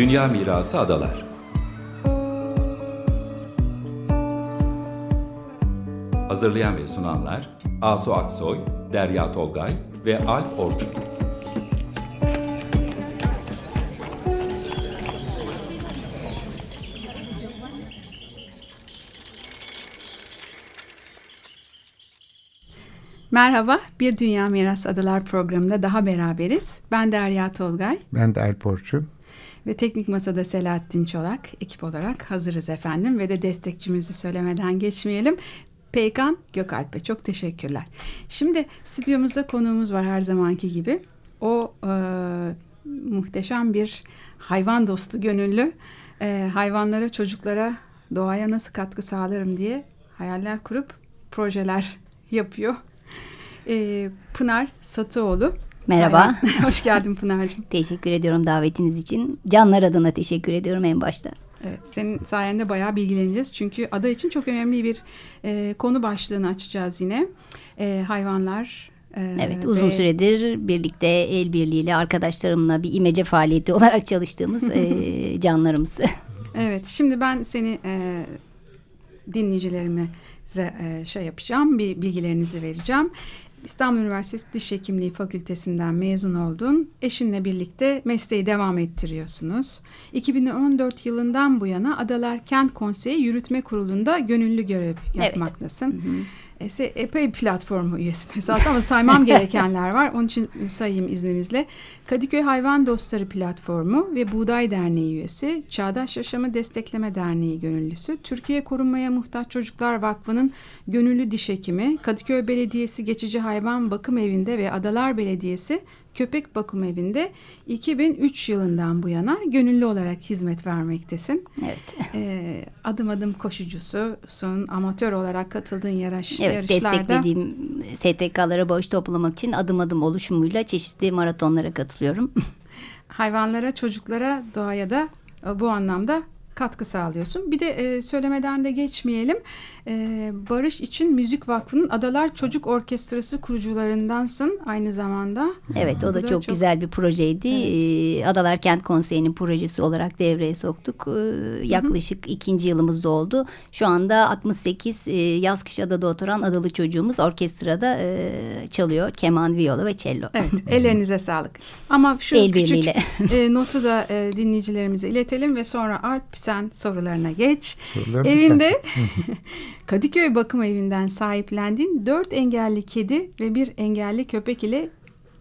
Dünya Mirası Adalar Hazırlayan ve sunanlar Asu Aksoy, Derya Tolgay ve Alp Orçun. Merhaba, Bir Dünya Miras Adalar programında daha beraberiz. Ben Derya Tolgay. Ben de Alp Orçun. Ve Teknik Masa'da Selahattin Çolak. Ekip olarak hazırız efendim. Ve de destekçimizi söylemeden geçmeyelim. Peykan Gökalp'e çok teşekkürler. Şimdi stüdyomuzda konuğumuz var her zamanki gibi. O e, muhteşem bir hayvan dostu gönüllü. E, hayvanlara, çocuklara, doğaya nasıl katkı sağlarım diye hayaller kurup projeler yapıyor. E, Pınar Satıoğlu. Merhaba. Hoş geldin Pınar'cığım. teşekkür ediyorum davetiniz için. Canlar adına teşekkür ediyorum en başta. Evet, senin sayende bayağı bilgileneceğiz. Çünkü ada için çok önemli bir e, konu başlığını açacağız yine. E, hayvanlar. E, evet, uzun ve... süredir birlikte el birliğiyle arkadaşlarımla bir imece faaliyeti olarak çalıştığımız e, canlarımız. evet, şimdi ben seni e, dinleyicilerime e, şey yapacağım, bir bilgilerinizi vereceğim. İstanbul Üniversitesi Diş Hekimliği Fakültesinden mezun oldun. Eşinle birlikte mesleği devam ettiriyorsunuz. 2014 yılından bu yana Adalar Kent Konseyi Yürütme Kurulu'nda gönüllü görev yapmaktasın. Evet. Hı hı. Epey platformu üyesiniz zaten ama saymam gerekenler var. Onun için sayayım izninizle. Kadıköy Hayvan Dostları Platformu ve Buğday Derneği üyesi, Çağdaş Yaşamı Destekleme Derneği gönüllüsü, Türkiye Korunmaya Muhtaç Çocuklar Vakfı'nın gönüllü diş hekimi, Kadıköy Belediyesi Geçici Hayvan Bakım Evi'nde ve Adalar Belediyesi Köpek Bakım Evi'nde 2003 yılından bu yana gönüllü olarak hizmet vermektesin. Evet. Ee, adım adım koşucususun. Amatör olarak katıldığın yarış, evet, yarışlarda. Desteklediğim STK'lara bağış toplamak için adım adım oluşumuyla çeşitli maratonlara katılıyorum. Hayvanlara, çocuklara, doğaya da bu anlamda katkı sağlıyorsun. Bir de e, söylemeden de geçmeyelim. E, Barış için Müzik Vakfı'nın Adalar Çocuk Orkestrası kurucularındansın aynı zamanda. Evet o da, da çok, çok güzel bir projeydi. Evet. Adalar Kent Konseyi'nin projesi olarak devreye soktuk. E, yaklaşık Hı -hı. ikinci yılımız oldu. Şu anda 68 e, yaz kış adada oturan adalı çocuğumuz orkestrada e, çalıyor. Keman, viola ve cello. Evet ellerinize sağlık. Ama şu El küçük e, notu da e, dinleyicilerimize iletelim ve sonra Alp sen sorularına geç. Sorular Evinde Kadıköy Bakım Evi'nden sahiplendiğin dört engelli kedi ve bir engelli köpek ile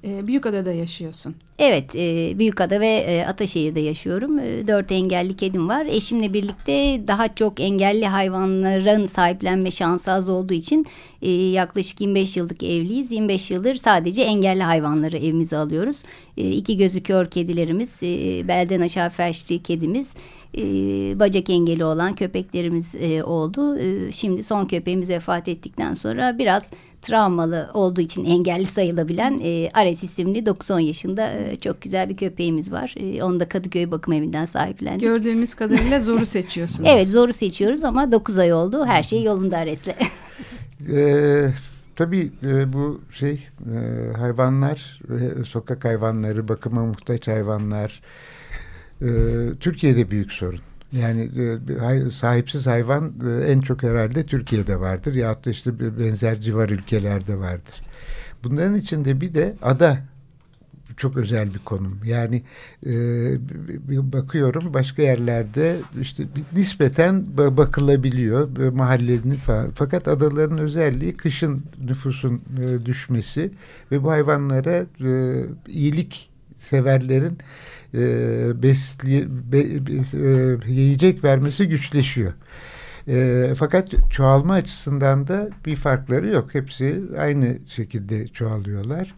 e, Büyükada'da yaşıyorsun. Evet, e, Büyükada ve e, Ataşehir'de yaşıyorum. E, dört engelli kedim var. Eşimle birlikte daha çok engelli hayvanların sahiplenme şansı az olduğu için e, yaklaşık 25 yıllık evliyiz. 25 yıldır sadece engelli hayvanları evimize alıyoruz. E, iki gözü kör kedilerimiz, belden aşağı felçli kedimiz, bacak engeli olan köpeklerimiz oldu. Şimdi son köpeğimiz vefat ettikten sonra biraz travmalı olduğu için engelli sayılabilen e, Ares isimli 9-10 yaşında e, çok güzel bir köpeğimiz var. E, onu da Kadıköy Bakım Evi'nden sahiplendik. Gördüğümüz kadarıyla zoru seçiyorsunuz. evet zoru seçiyoruz ama 9 ay oldu. Her şey yolunda Ares'le. ee, tabii e, bu şey e, hayvanlar, e, sokak hayvanları, bakıma muhtaç hayvanlar e, Türkiye'de büyük sorun. Yani e, sahipsiz hayvan e, en çok herhalde Türkiye'de vardır. Ya da işte benzer civar ülkelerde vardır. Bunların içinde bir de ada çok özel bir konum. Yani e, bakıyorum başka yerlerde işte nispeten bakılabiliyor mahallenin falan. Fakat adaların özelliği kışın nüfusun düşmesi ve bu hayvanlara iyilik severlerin e, besli, be, e, yiyecek vermesi güçleşiyor. E, fakat çoğalma açısından da bir farkları yok. Hepsi aynı şekilde çoğalıyorlar.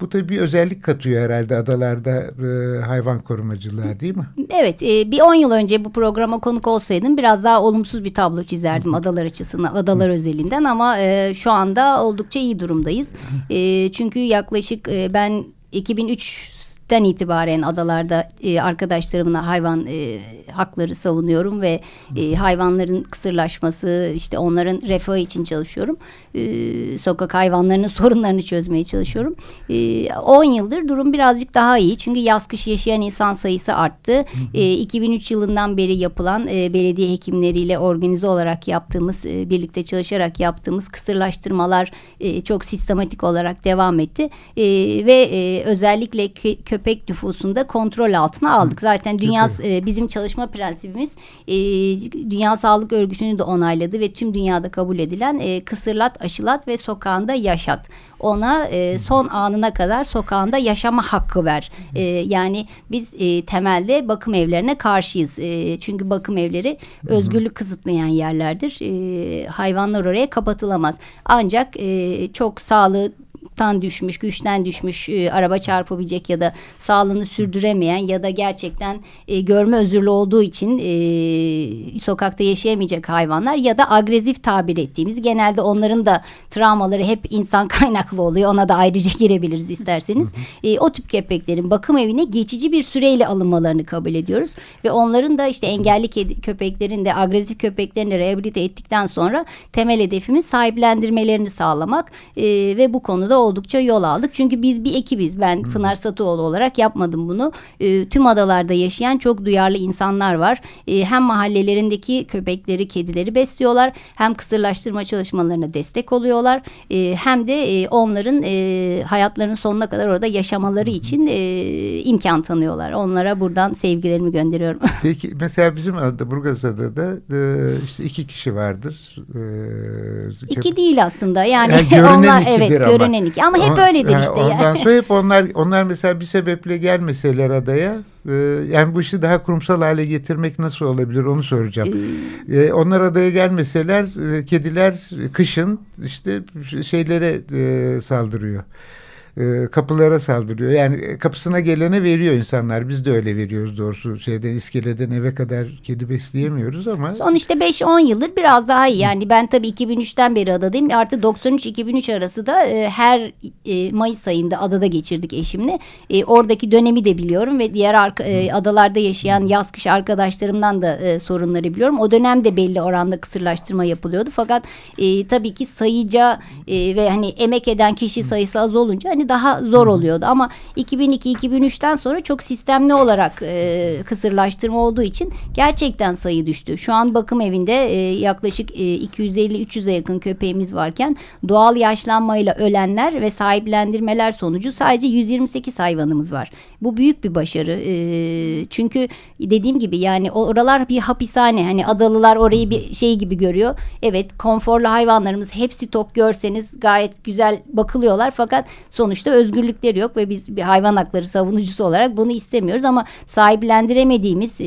Bu tabii bir özellik katıyor herhalde adalarda e, hayvan korumacılığa değil mi? Evet e, bir 10 yıl önce bu programa konuk olsaydım biraz daha olumsuz bir tablo çizerdim adalar açısından, adalar özelinden ama e, şu anda oldukça iyi durumdayız. E, çünkü yaklaşık e, ben 2003 2013'ten itibaren adalarda e, arkadaşlarımla hayvan e, hakları savunuyorum ve e, hayvanların kısırlaşması işte onların refahı için çalışıyorum. E, sokak hayvanlarının sorunlarını çözmeye çalışıyorum. E, 10 yıldır durum birazcık daha iyi çünkü yaz kış yaşayan insan sayısı arttı. E, 2003 yılından beri yapılan e, belediye hekimleriyle organize olarak yaptığımız e, birlikte çalışarak yaptığımız kısırlaştırmalar e, çok sistematik olarak devam etti e, ve e, özellikle kö köpek nüfusunda kontrol altına aldık. Zaten dünya e, bizim çalışma prensibimiz e, Dünya Sağlık Örgütü'nü de onayladı ve tüm dünyada kabul edilen e, kısırlat, aşılat ve sokağında yaşat. Ona e, son anına kadar sokağında yaşama hakkı ver. E, yani biz e, temelde bakım evlerine karşıyız. E, çünkü bakım evleri özgürlük kısıtlayan yerlerdir. E, hayvanlar oraya kapatılamaz. Ancak e, çok sağlığı tan düşmüş, güçten düşmüş, e, araba çarpabilecek ya da sağlığını sürdüremeyen ya da gerçekten e, görme özürlü olduğu için e, sokakta yaşayamayacak hayvanlar ya da agresif tabir ettiğimiz genelde onların da travmaları hep insan kaynaklı oluyor. Ona da ayrıca girebiliriz isterseniz. E, o tip köpeklerin bakım evine geçici bir süreyle alınmalarını kabul ediyoruz ve onların da işte engelli köpeklerin de agresif köpeklerini de rehabilite ettikten sonra temel hedefimiz sahiplendirmelerini sağlamak e, ve bu konuda oldukça yol aldık. Çünkü biz bir ekibiz. Ben hmm. Pınar Satıoğlu olarak yapmadım bunu. E, tüm adalarda yaşayan çok duyarlı insanlar var. E, hem mahallelerindeki köpekleri, kedileri besliyorlar. Hem kısırlaştırma çalışmalarına destek oluyorlar. E, hem de e, onların e, hayatlarının sonuna kadar orada yaşamaları için e, imkan tanıyorlar. Onlara buradan sevgilerimi gönderiyorum. Peki mesela bizim adada Burgazada'da e, işte iki kişi vardır. E, iki değil aslında. Yani, yani onlar evet ama. görünen iki ki ama hep öyledir işte. Ondan yani. sonra hep onlar onlar mesela bir sebeple gelmeseler adaya e, yani bu işi daha kurumsal hale getirmek nasıl olabilir onu soracağım. Ee, e, onlar adaya gelmeseler e, kediler kışın işte şeylere saldırıyor e, kapılara saldırıyor. Yani e, kapısına gelene veriyor insanlar. Biz de öyle veriyoruz doğrusu. Şeyden iskeleden eve kadar kedi besleyemiyoruz ama. Son işte 5-10 yıldır biraz daha iyi. Yani ben tabii 2003'ten beri adadayım. Artı 93-2003 arası da e, her e, Mayıs ayında adada geçirdik eşimle. E, oradaki dönemi de biliyorum ve diğer arka, e, adalarda yaşayan yaz kış arkadaşlarımdan da e, sorunları biliyorum. O dönemde belli oranda kısırlaştırma yapılıyordu. Fakat e, tabii ki sayıca e, ve hani emek eden kişi sayısı az olunca hani daha zor oluyordu. Ama 2002-2003'ten sonra çok sistemli olarak e, kısırlaştırma olduğu için gerçekten sayı düştü. Şu an bakım evinde e, yaklaşık e, 250-300'e yakın köpeğimiz varken doğal yaşlanmayla ölenler ve sahiplendirmeler sonucu sadece 128 hayvanımız var. Bu büyük bir başarı. E, çünkü dediğim gibi yani oralar bir hapishane. Hani adalılar orayı bir şey gibi görüyor. Evet konforlu hayvanlarımız hepsi tok görseniz gayet güzel bakılıyorlar fakat sonuç sonuçta özgürlükleri yok ve biz bir hayvan hakları savunucusu olarak bunu istemiyoruz ama sahiplendiremediğimiz e,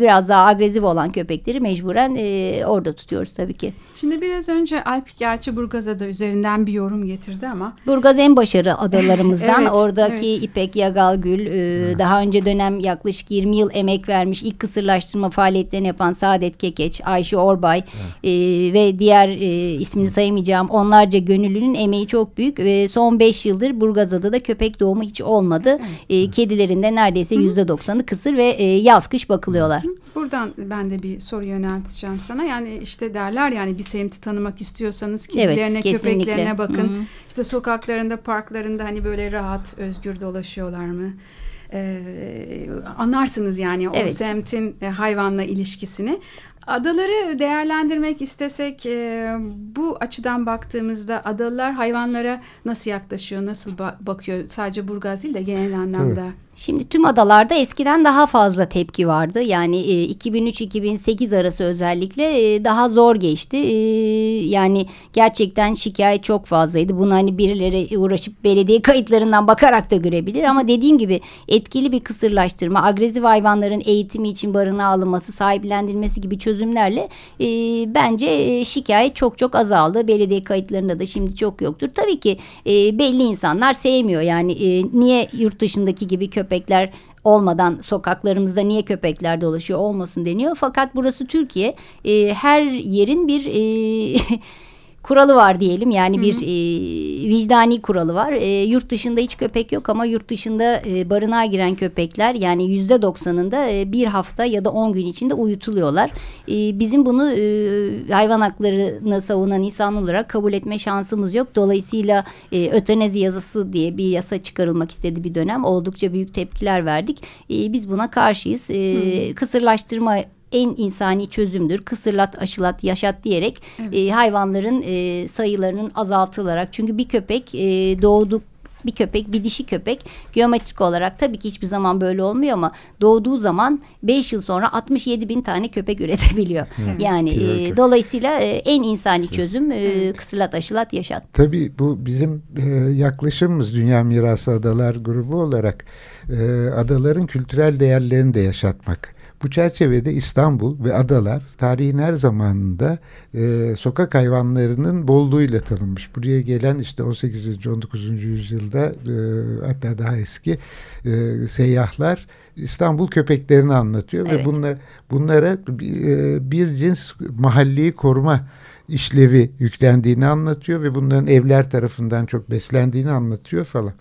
biraz daha agresif olan köpekleri mecburen e, orada tutuyoruz tabii ki. Şimdi biraz önce Alp gerçi Burgaz'a da üzerinden bir yorum getirdi ama. Burgaz en başarı adalarımızdan. evet, Oradaki evet. İpek Yagalgül e, daha önce dönem yaklaşık 20 yıl emek vermiş ilk kısırlaştırma faaliyetlerini yapan Saadet Kekeç, Ayşe Orbay evet. e, ve diğer e, ismini sayamayacağım onlarca gönüllünün emeği çok büyük ve son 5 yıldır Burgaz Burgazada'da köpek doğumu hiç olmadı. E, kedilerin de neredeyse yüzde doksanı kısır ve e, yaz kış bakılıyorlar. Buradan ben de bir soru yönelteceğim sana. Yani işte derler yani bir semti tanımak istiyorsanız kedilerine, evet, köpeklerine bakın. Hı -hı. İşte sokaklarında, parklarında hani böyle rahat, özgür dolaşıyorlar mı? Ee, anlarsınız yani o evet. semtin e, hayvanla ilişkisini. Adaları değerlendirmek istesek e, bu açıdan baktığımızda adalılar hayvanlara nasıl yaklaşıyor, nasıl ba bakıyor? Sadece Burgaz değil de genel anlamda. Evet. Şimdi tüm adalarda eskiden daha fazla tepki vardı. Yani e, 2003-2008 arası özellikle e, daha zor geçti. E, yani gerçekten şikayet çok fazlaydı. Bunu hani birileri uğraşıp belediye kayıtlarından bakarak da görebilir. Ama dediğim gibi etkili bir kısırlaştırma, agresif hayvanların eğitimi için barınağa alınması, sahiplendirilmesi gibi çözümlerle e, bence e, şikayet çok çok azaldı. Belediye kayıtlarında da şimdi çok yoktur. Tabii ki e, belli insanlar sevmiyor. Yani e, niye yurt dışındaki gibi köpek köpekler olmadan sokaklarımızda niye köpekler dolaşıyor olmasın deniyor. Fakat burası Türkiye. E, her yerin bir e, kuralı var diyelim. Yani bir e, vicdani kuralı var. E, yurt dışında hiç köpek yok ama yurt dışında e, barınağa giren köpekler yani yüzde doksanında e, bir hafta ya da on gün içinde uyutuluyorlar. E, bizim bunu e, hayvan haklarını savunan insan olarak kabul etme şansımız yok. Dolayısıyla e, ötenezi yazısı diye bir yasa çıkarılmak istedi bir dönem. Oldukça büyük tepkiler verdik. E, biz buna karşıyız. E, kısırlaştırma en insani çözümdür. Kısırlat, aşılat, yaşat diyerek evet. e, hayvanların e, sayılarının azaltılarak. Çünkü bir köpek e, doğduk bir köpek bir dişi köpek geometrik olarak tabii ki hiçbir zaman böyle olmuyor ama doğduğu zaman 5 yıl sonra 67 bin tane köpek üretebiliyor. Evet. Yani e, dolayısıyla e, en insani çözüm e, kısırlat aşılat yaşat. Tabii bu bizim e, yaklaşımımız Dünya Mirası Adalar grubu olarak e, adaların kültürel değerlerini de yaşatmak. Bu çerçevede İstanbul ve adalar tarihin her zamanında e, sokak hayvanlarının bolluğuyla tanınmış. Buraya gelen işte 18. 19. yüzyılda e, hatta daha eski e, seyyahlar İstanbul köpeklerini anlatıyor evet. ve bunlar, bunlara e, bir cins mahalli koruma işlevi yüklendiğini anlatıyor ve bunların evler tarafından çok beslendiğini anlatıyor falan.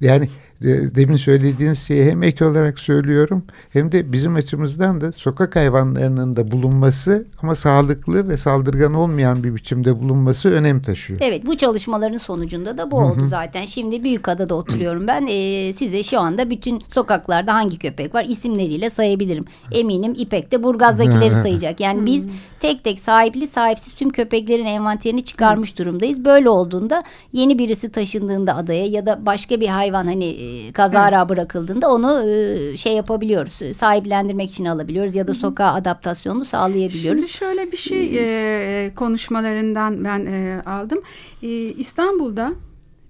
Yani demin söylediğiniz şeyi hem ek olarak söylüyorum hem de bizim açımızdan da sokak hayvanlarının da bulunması ama sağlıklı ve saldırgan olmayan bir biçimde bulunması önem taşıyor. Evet bu çalışmaların sonucunda da bu oldu zaten. Şimdi Büyükada'da oturuyorum ben. Ee, size şu anda bütün sokaklarda hangi köpek var isimleriyle sayabilirim. Eminim İpek de Burgaz'dakileri sayacak. Yani biz tek tek sahipli sahipsiz tüm köpeklerin envanterini çıkarmış durumdayız. Böyle olduğunda yeni birisi taşındığında adaya ya da başka bir hayvan hani kazara evet. bırakıldığında onu e, şey yapabiliyoruz. E, sahiplendirmek için alabiliyoruz ya da sokağa adaptasyonunu sağlayabiliyoruz. Şimdi şöyle bir şey e, konuşmalarından ben e, aldım. E, İstanbul'da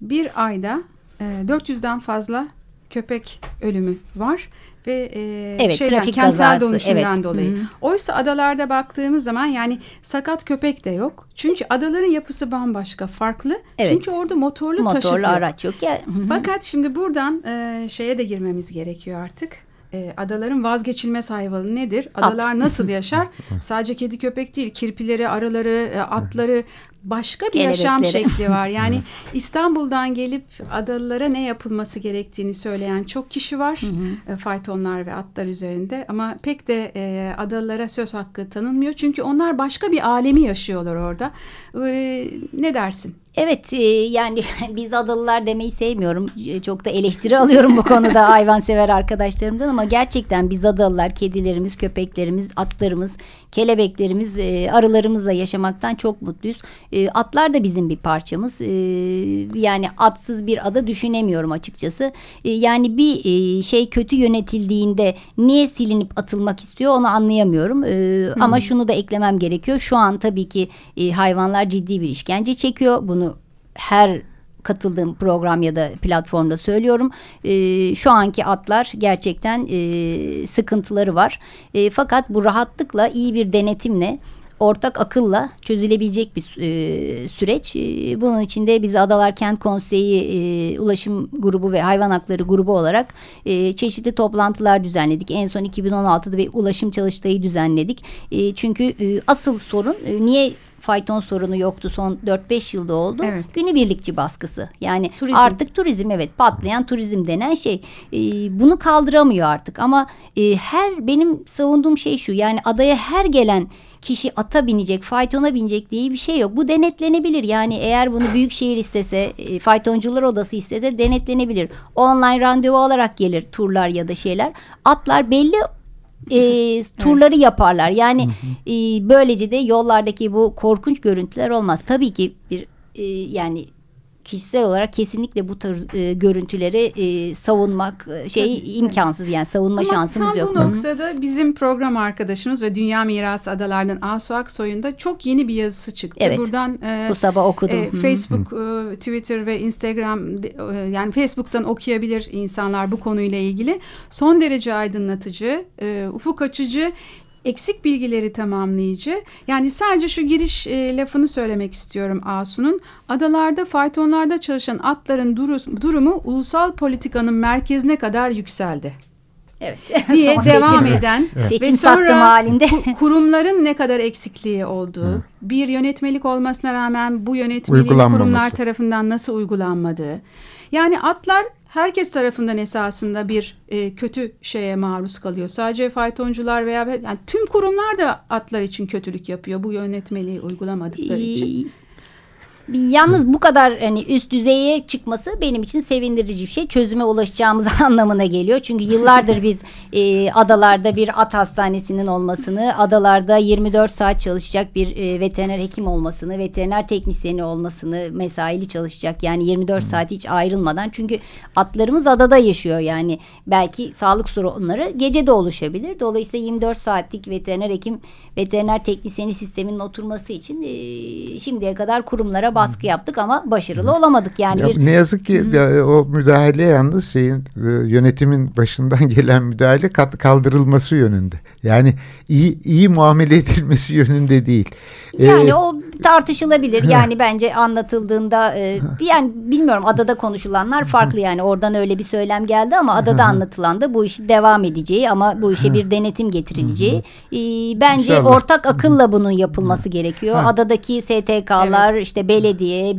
bir ayda e, 400'den fazla köpek ölümü var ve e, evet, şeyden, trafik kentsel kazası, dönüşümden evet. dolayı. Hı-hı. Oysa adalarda baktığımız zaman yani sakat köpek de yok. Çünkü adaların yapısı bambaşka, farklı. Evet. Çünkü orada motorlu, motorlu taşıt yok. araç yok ya. Fakat şimdi buradan e, şeye de girmemiz gerekiyor artık e, adaların vazgeçilmez hayvanı nedir? Adalar At. nasıl yaşar? Sadece kedi köpek değil, kirpileri, arıları, e, atları başka bir yaşam şekli var. Yani İstanbul'dan gelip adalara ne yapılması gerektiğini söyleyen çok kişi var. Hı e, faytonlar ve atlar üzerinde ama pek de e, adalara söz hakkı tanınmıyor. Çünkü onlar başka bir alemi yaşıyorlar orada. E, ne dersin? Evet e, yani biz adalılar demeyi sevmiyorum. E, çok da eleştiri alıyorum bu konuda hayvansever arkadaşlarımdan ama gerçekten biz adalılar kedilerimiz, köpeklerimiz, atlarımız, kelebeklerimiz, arılarımızla yaşamaktan çok mutluyuz. Atlar da bizim bir parçamız. Yani atsız bir ada düşünemiyorum açıkçası. Yani bir şey kötü yönetildiğinde niye silinip atılmak istiyor onu anlayamıyorum. Hmm. Ama şunu da eklemem gerekiyor. Şu an tabii ki hayvanlar ciddi bir işkence çekiyor. Bunu her katıldığım program ya da platformda söylüyorum. E, şu anki atlar gerçekten e, sıkıntıları var. E, fakat bu rahatlıkla iyi bir denetimle ortak akılla çözülebilecek bir e, süreç. E, bunun içinde biz Adalar Kent Konseyi e, Ulaşım Grubu ve Hayvan Hakları Grubu olarak e, çeşitli toplantılar düzenledik. En son 2016'da bir ulaşım çalıştayı düzenledik. E, çünkü e, asıl sorun e, niye fayton sorunu yoktu son 4-5 yılda oldu. Evet. Günübirlikçi baskısı. Yani turizm. artık turizm evet patlayan turizm denen şey. E, bunu kaldıramıyor artık ama e, her benim savunduğum şey şu yani adaya her gelen kişi ata binecek, faytona binecek diye bir şey yok. Bu denetlenebilir. Yani eğer bunu büyük şehir istese, e, faytoncular odası istese denetlenebilir. Online randevu alarak gelir turlar ya da şeyler. Atlar belli e, turları evet. yaparlar. Yani E, böylece de yollardaki bu korkunç görüntüler olmaz. Tabii ki bir e, yani kişisel olarak kesinlikle bu tarz e, görüntüleri e, savunmak e, şey evet, imkansız yani savunma Ama şansımız tam yok. Ama bu noktada bizim program arkadaşımız ve Dünya Mirası Adalarından Asu Aksoy'un çok yeni bir yazısı çıktı. Evet. Buradan e, bu sabah okudum. E, Facebook, e, Twitter ve Instagram e, yani Facebook'tan okuyabilir insanlar bu konuyla ilgili. Son derece aydınlatıcı, e, ufuk açıcı eksik bilgileri tamamlayıcı. Yani sadece şu giriş e, lafını söylemek istiyorum Asu'nun. Adalarda faytonlarda çalışan atların duru, durumu ulusal politikanın merkezine kadar yükseldi. Evet. diye Son devam seçim. eden Seçim ve sonra halinde. ku- kurumların ne kadar eksikliği olduğu, bir yönetmelik olmasına rağmen bu yönetmeliğin kurumlar tarafından nasıl uygulanmadığı. Yani atlar herkes tarafından esasında bir e, kötü şeye maruz kalıyor. Sadece faytoncular veya yani tüm kurumlar da atlar için kötülük yapıyor bu yönetmeliği uygulamadıkları için. Bir yalnız bu kadar hani üst düzeye çıkması benim için sevindirici bir şey. Çözüme ulaşacağımız anlamına geliyor. Çünkü yıllardır biz e, adalarda bir at hastanesinin olmasını, adalarda 24 saat çalışacak bir e, veteriner hekim olmasını, veteriner teknisyeni olmasını, mesaili çalışacak yani 24 saat hiç ayrılmadan. Çünkü atlarımız adada yaşıyor yani belki sağlık sorunları gece de oluşabilir. Dolayısıyla 24 saatlik veteriner hekim, veteriner teknisyeni sisteminin oturması için e, şimdiye kadar kurumlara baskı yaptık ama başarılı olamadık. Yani Ya bir ne yazık ki ya, o müdahale yalnız şeyin e, yönetimin başından gelen müdahale kat- kaldırılması yönünde. Yani iyi iyi muamele edilmesi yönünde değil. Yani Ee, o tartışılabilir. Yani bence anlatıldığında e, yani bilmiyorum adada konuşulanlar farklı yani oradan öyle bir söylem geldi ama adada anlatılan da bu işi devam edeceği ama bu işe bir denetim getirileceği. E, bence İnşallah. ortak akılla bunun yapılması gerekiyor. Adadaki STK'lar işte belediye,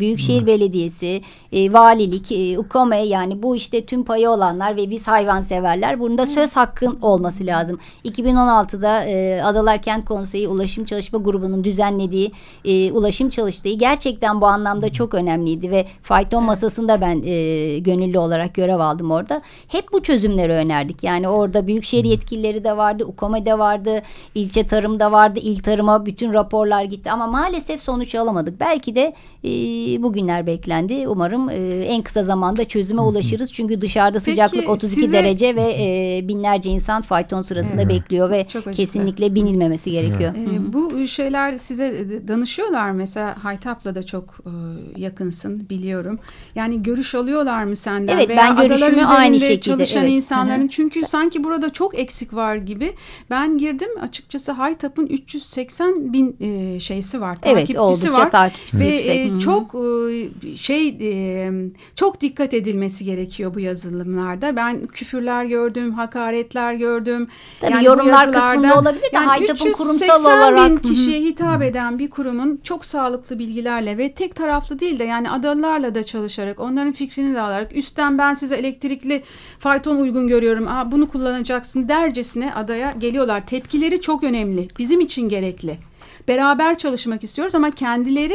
Büyükşehir Belediyesi, e, valilik, e, UKOME yani bu işte tüm payı olanlar ve biz hayvanseverler bunda söz hakkın olması lazım. 2016'da e, Adalar Kent Konseyi Ulaşım Çalışma Grubu'nun düzenlediği e, ulaşım çalıştığı gerçekten bu anlamda çok önemliydi ve fayton masasında ben e, gönüllü olarak görev aldım orada. Hep bu çözümleri önerdik. Yani orada büyükşehir yetkilileri de vardı, UKOME de vardı, ilçe tarımda vardı, il tarıma bütün raporlar gitti ama maalesef sonuç alamadık. Belki de e, bugünler beklendi. Umarım e, en kısa zamanda çözüme ulaşırız. Çünkü dışarıda Peki, sıcaklık 32 size- derece ve e, binlerce insan fayton sırasında Evet. bekliyor ve Çok acıklı. kesinlikle binilmemesi gerekiyor. Ee, bu şeyler size danışıyorlar mesela Haytap'la da çok e, yakınsın biliyorum. Yani görüş alıyorlar mı senden? Evet, Veya ben görüşümü aynı şekilde, çalışan evet. insanların çünkü sanki burada çok eksik var gibi. Ben girdim açıkçası Haytap'ın 380 bin e, şeysi var, Evet takipçisi oldukça var. takipçisi Ve e, Çok e, şey e, çok dikkat edilmesi gerekiyor bu yazılımlarda. Ben küfürler gördüm, hakaretler gördüm. Tabii Yani yorumlar kısmında olabilir de yani Haytap'ın 380 kurumsal bin olarak- hı. kişiye hitap eden bir kurumun çok sağlıklı bilgilerle ve tek taraflı değil de yani adalılarla da çalışarak onların fikrini de alarak üstten ben size elektrikli fayton uygun görüyorum. Aa, bunu kullanacaksın dercesine adaya geliyorlar. Tepkileri çok önemli. Bizim için gerekli. Beraber çalışmak istiyoruz ama kendileri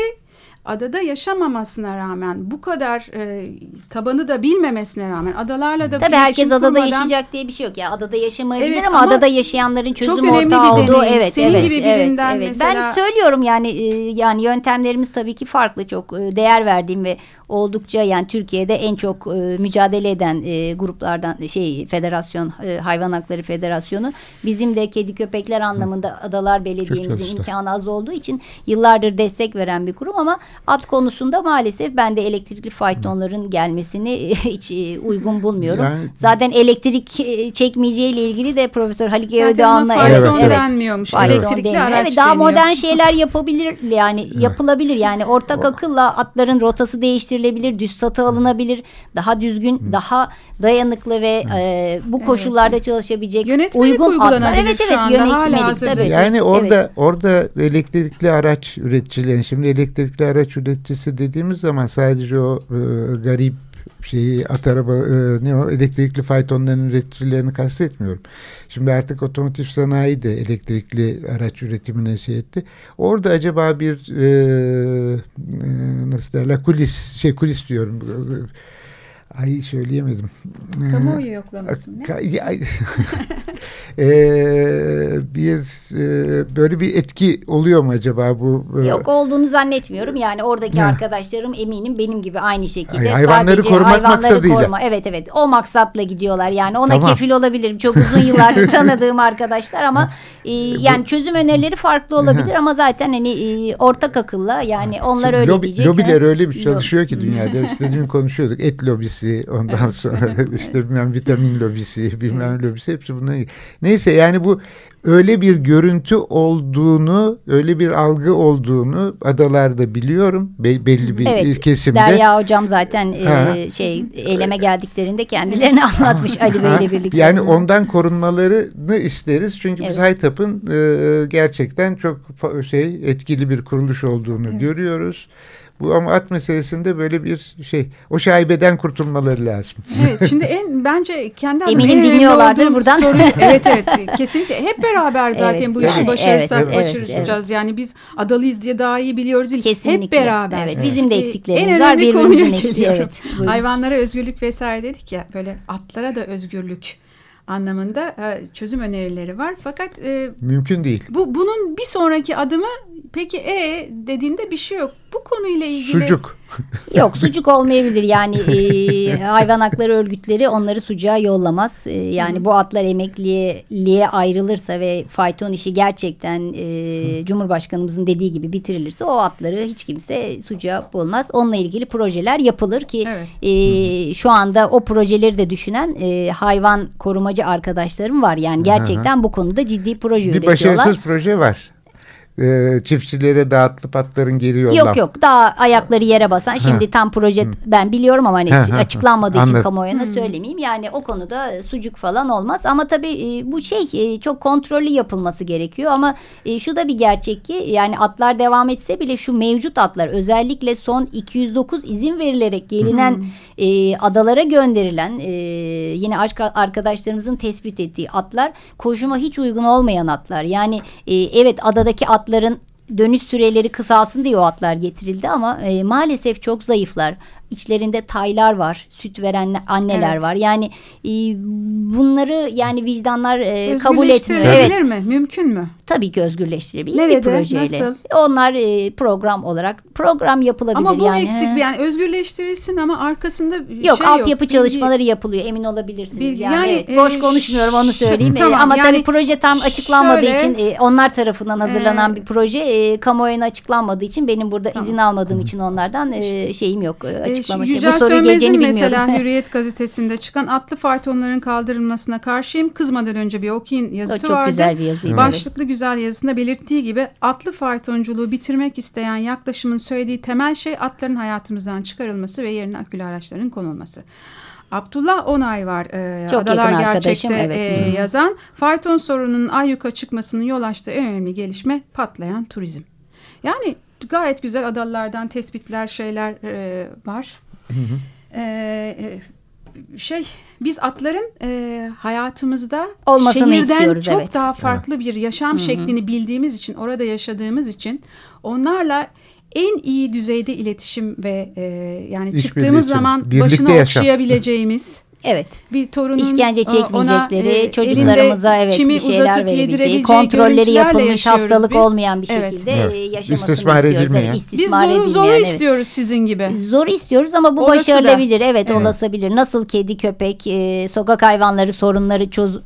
adada yaşamamasına rağmen bu kadar e, tabanı da bilmemesine rağmen adalarla da Tabii herkes adada kurmadan- yaşayacak diye bir şey yok ya. Adada yaşamayabilir Evet, ama, ama adada yaşayanların çözüm ortağı olduğu evet Senin evet gibi evet, birinden evet. mesela- Ben söylüyorum yani e, yani yöntemlerimiz tabii ki farklı çok e, değer verdiğim ve oldukça yani Türkiye'de en çok e, mücadele eden e, gruplardan şey federasyon e, hayvan hakları federasyonu bizim de kedi köpekler anlamında Adalar Belediye'mizin çalıştı. imkanı az olduğu için yıllardır destek veren bir kurum ama at konusunda maalesef ben de elektrikli faytonların gelmesini hiç e, uygun bulmuyorum. Yani- Zaten elektrik e, çekmeyeceğiyle ilgili de Profesör Öğüdoğan'la ona evet, evet. denmiyormuş. Fayton Elektrikli deniyor. araç Evet, daha deniyor. modern şeyler yapabilir yani yapılabilir yani ortak akılla atların rotası değiştirilebilir, düz satı alınabilir, daha düzgün, daha dayanıklı ve e, bu koşullarda çalışabilecek Yönetmelik uygun uygulanabilir Evet şu evet yönetmelik tabii. Yani Evet. orada orada elektrikli araç üreticileri şimdi elektrikli araç üreticisi dediğimiz zaman sadece o e, garip şeyi at araba e, ne o elektrikli faytonların üreticilerini kastetmiyorum. Şimdi artık otomotiv sanayi de elektrikli araç üretimine şey etti. Orada acaba bir e, nasıl derler kulis şey kulis diyorum. Ay söyleyemedim. Kamuoyu yoklaması ne? Eee, bir e, böyle bir etki oluyor mu acaba bu? e, Yok olduğunu zannetmiyorum. Yani oradaki Ne? arkadaşlarım eminim benim gibi aynı şekilde. Ay, hayvanları sadece korumak hayvanları maksadıyla. koruma. Evet evet o maksatla gidiyorlar. Yani ona Tamam. kefil olabilirim. Çok uzun yıllardır tanıdığım arkadaşlar ama e, yani çözüm önerileri farklı olabilir ama zaten hani e, ortak akılla yani onlar Şimdi öyle lobi- diyecek. Lobiler Ha? öyle bir çalışıyor ki dünyada. İşte konuşuyorduk. Et lobisi, lobisi, ondan sonra işte bilmem vitamin lobisi, bilmem evet. lobisi hepsi bunlar. Neyse yani bu öyle bir görüntü olduğunu, öyle bir algı olduğunu adalarda biliyorum. Be belli bir evet, kesimde. Derya hocam zaten e, şey eyleme geldiklerinde kendilerini anlatmış Ali Bey ile birlikte. Yani ondan korunmalarını isteriz. Çünkü evet. biz Haytap'ın e, gerçekten çok şey etkili bir kuruluş olduğunu evet. görüyoruz. Bu ama at meselesinde böyle bir şey o şaibeden kurtulmaları lazım. Evet şimdi en bence kendi Eminim dinliyorlardır buradan. Soruyu, evet evet kesinlikle hep beraber zaten evet, bu işi yani, başarırsak evet, başaracağız. Evet. Yani biz adalıyız diye daha iyi biliyoruz değil. Kesinlikle. Hep beraber. Evet bizim de eksiklerimiz var birbirimizin eksiği. Evet, Hayvanlara özgürlük vesaire dedik ya böyle atlara da özgürlük anlamında e, çözüm önerileri var. Fakat e, mümkün değil. Bu bunun bir sonraki adımı peki e dediğinde bir şey yok. Bu konuyla ilgili sucuk. Yok sucuk olmayabilir yani e, hayvan hakları örgütleri onları sucuğa yollamaz. E, yani bu atlar emekliliğe ayrılırsa ve fayton işi gerçekten e, Cumhurbaşkanımızın dediği gibi bitirilirse o atları hiç kimse sucuğa bulmaz. Onunla ilgili projeler yapılır ki evet. e, şu anda o projeleri de düşünen e, hayvan korumacı arkadaşlarım var. Yani gerçekten bu konuda ciddi proje bir üretiyorlar. Bir başarısız proje var e, çiftçilere dağıtılıp atların geri yolla. Yok yok daha ayakları yere basan. Şimdi ha. tam proje ben biliyorum ama hani ha, açıklanmadığı ha, için anladım. kamuoyuna hmm. söylemeyeyim. Yani o konuda e, sucuk falan olmaz. Ama tabii e, bu şey e, çok kontrollü yapılması gerekiyor. Ama şu da bir gerçek ki yani atlar devam etse bile şu mevcut atlar özellikle son 209 izin verilerek gelinen hmm. e, adalara gönderilen e, yine aşk arkadaşlarımızın tespit ettiği atlar koşuma hiç uygun olmayan atlar. Yani e, evet adadaki at atların dönüş süreleri kısalsın diye o atlar getirildi ama e, maalesef çok zayıflar içlerinde taylar var, süt veren anneler evet. var. Yani e, bunları yani vicdanlar e, kabul etmiyor. Evet. mi? Mümkün mü? Tabii ki özgürleştirebilir Nerede? bir projeyle. Nasıl? Onlar e, program olarak program yapılabilir ama bu yani. eksik yani özgürleştirilsin ama arkasında yok şey altyapı yok. çalışmaları Bilgi... yapılıyor emin olabilirsiniz. Bilgi, yani, yani evet, boş e, konuşmuyorum onu söyleyeyim. tamam, ama yani tabii proje tam açıklanmadığı şöyle, için e, onlar tarafından hazırlanan e, bir proje e, kamuoyuna açıklanmadığı için benim burada tamam. izin almadığım için onlardan e, şeyim yok. E, açıklama şey. Yücel Sönmez'in mesela Hürriyet gazetesinde çıkan atlı faytonların kaldırılmasına karşıyım. Kızmadan önce bir okuyun yazısı o çok vardı. güzel bir yazıydı. Başlıklı güzel yazısında belirttiği gibi atlı faytonculuğu bitirmek isteyen yaklaşımın söylediği temel şey atların hayatımızdan çıkarılması ve yerine akülü araçların konulması. Abdullah Onay var e, Çok Adalar Gerçek'te evet. e, yazan. Fayton sorununun ayyuka çıkmasının yol açtığı en önemli gelişme patlayan turizm. Yani gayet güzel adalardan tespitler şeyler e, var. Hı hı. E, şey biz atların e, hayatımızda Olmasını şehirden çok evet. daha farklı evet. bir yaşam şeklini bildiğimiz için orada yaşadığımız için onlarla en iyi düzeyde iletişim ve e, yani İş çıktığımız zaman başına okşayabileceğimiz Evet. Bir torunun işkence e, çekmeyecekleri, ona, e, çocuklarımıza evet bir şeyler verebileceği, kontrolleri yapılmış, hastalık biz. olmayan bir şekilde evet. yaşamasını İstismar istiyoruz. Yani, istismar biz zoru, zoru evet. istiyoruz sizin gibi. Zor istiyoruz ama bu olası başarılabilir. Da. Evet, evet olasabilir. Nasıl kedi, köpek, e, sokak hayvanları sorunları çöz,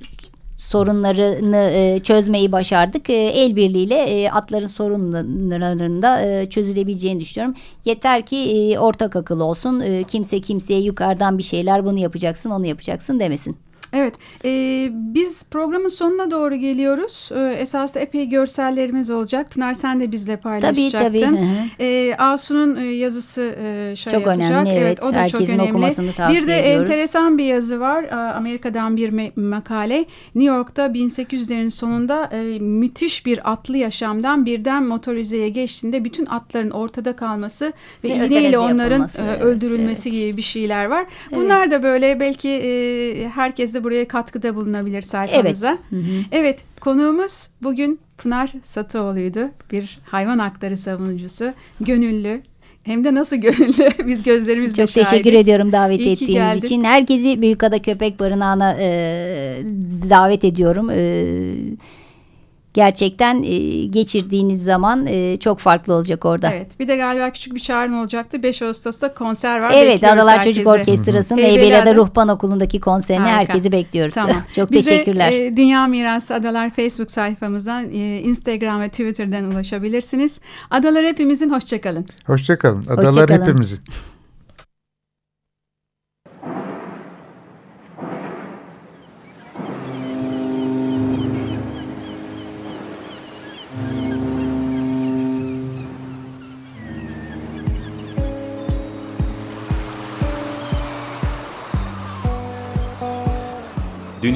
sorunlarını e, çözmeyi başardık. E, el birliğiyle e, atların sorunlarının da e, çözülebileceğini düşünüyorum. Yeter ki e, ortak akıl olsun. E, kimse kimseye yukarıdan bir şeyler bunu yapacaksın, onu yapacaksın demesin. Evet, e, biz programın sonuna doğru geliyoruz. E, esasında epey görsellerimiz olacak. Pınar sen de bizle paylaşacaktın. Tabii tabii. E, Asu'nun e, yazısı e, şey çok yapacak. önemli, evet. O da Herkesin çok önemli. okumasını tavsiye Bir de ediyoruz. enteresan bir yazı var. Amerika'dan bir makale. New York'ta 1800'lerin sonunda e, müthiş bir atlı yaşamdan birden motorizeye geçtiğinde bütün atların ortada kalması ve, ve iğneyle onların e, öldürülmesi evet, gibi bir şeyler var. Bunlar evet. da böyle belki e, herkes de buraya katkıda bulunabilir sayfamıza. Evet. Hı hı. Evet konuğumuz bugün Pınar Satıoğlu'ydu. Bir hayvan hakları savunucusu, gönüllü, hem de nasıl gönüllü biz gözlerimizle Çok şahidiz. teşekkür ediyorum davet İyi ettiğiniz için. Herkesi Büyükada Köpek Barınağı'na e, davet ediyorum. E, gerçekten e, geçirdiğiniz zaman e, çok farklı olacak orada. Evet. Bir de galiba küçük bir çağrı olacaktı. 5 Ağustos'ta konser var. Evet. Adalar Çocuk Orkestrası'nın Heybeliada Ruhban Okulu'ndaki konserine Harika. herkesi bekliyoruz. Tamam. çok Bize, teşekkürler. E, Dünya Mirası Adalar Facebook sayfamızdan, e, Instagram ve Twitter'dan ulaşabilirsiniz. Adalar hepimizin hoşçakalın. Hoşçakalın. Adalar Hoşça hepimizin.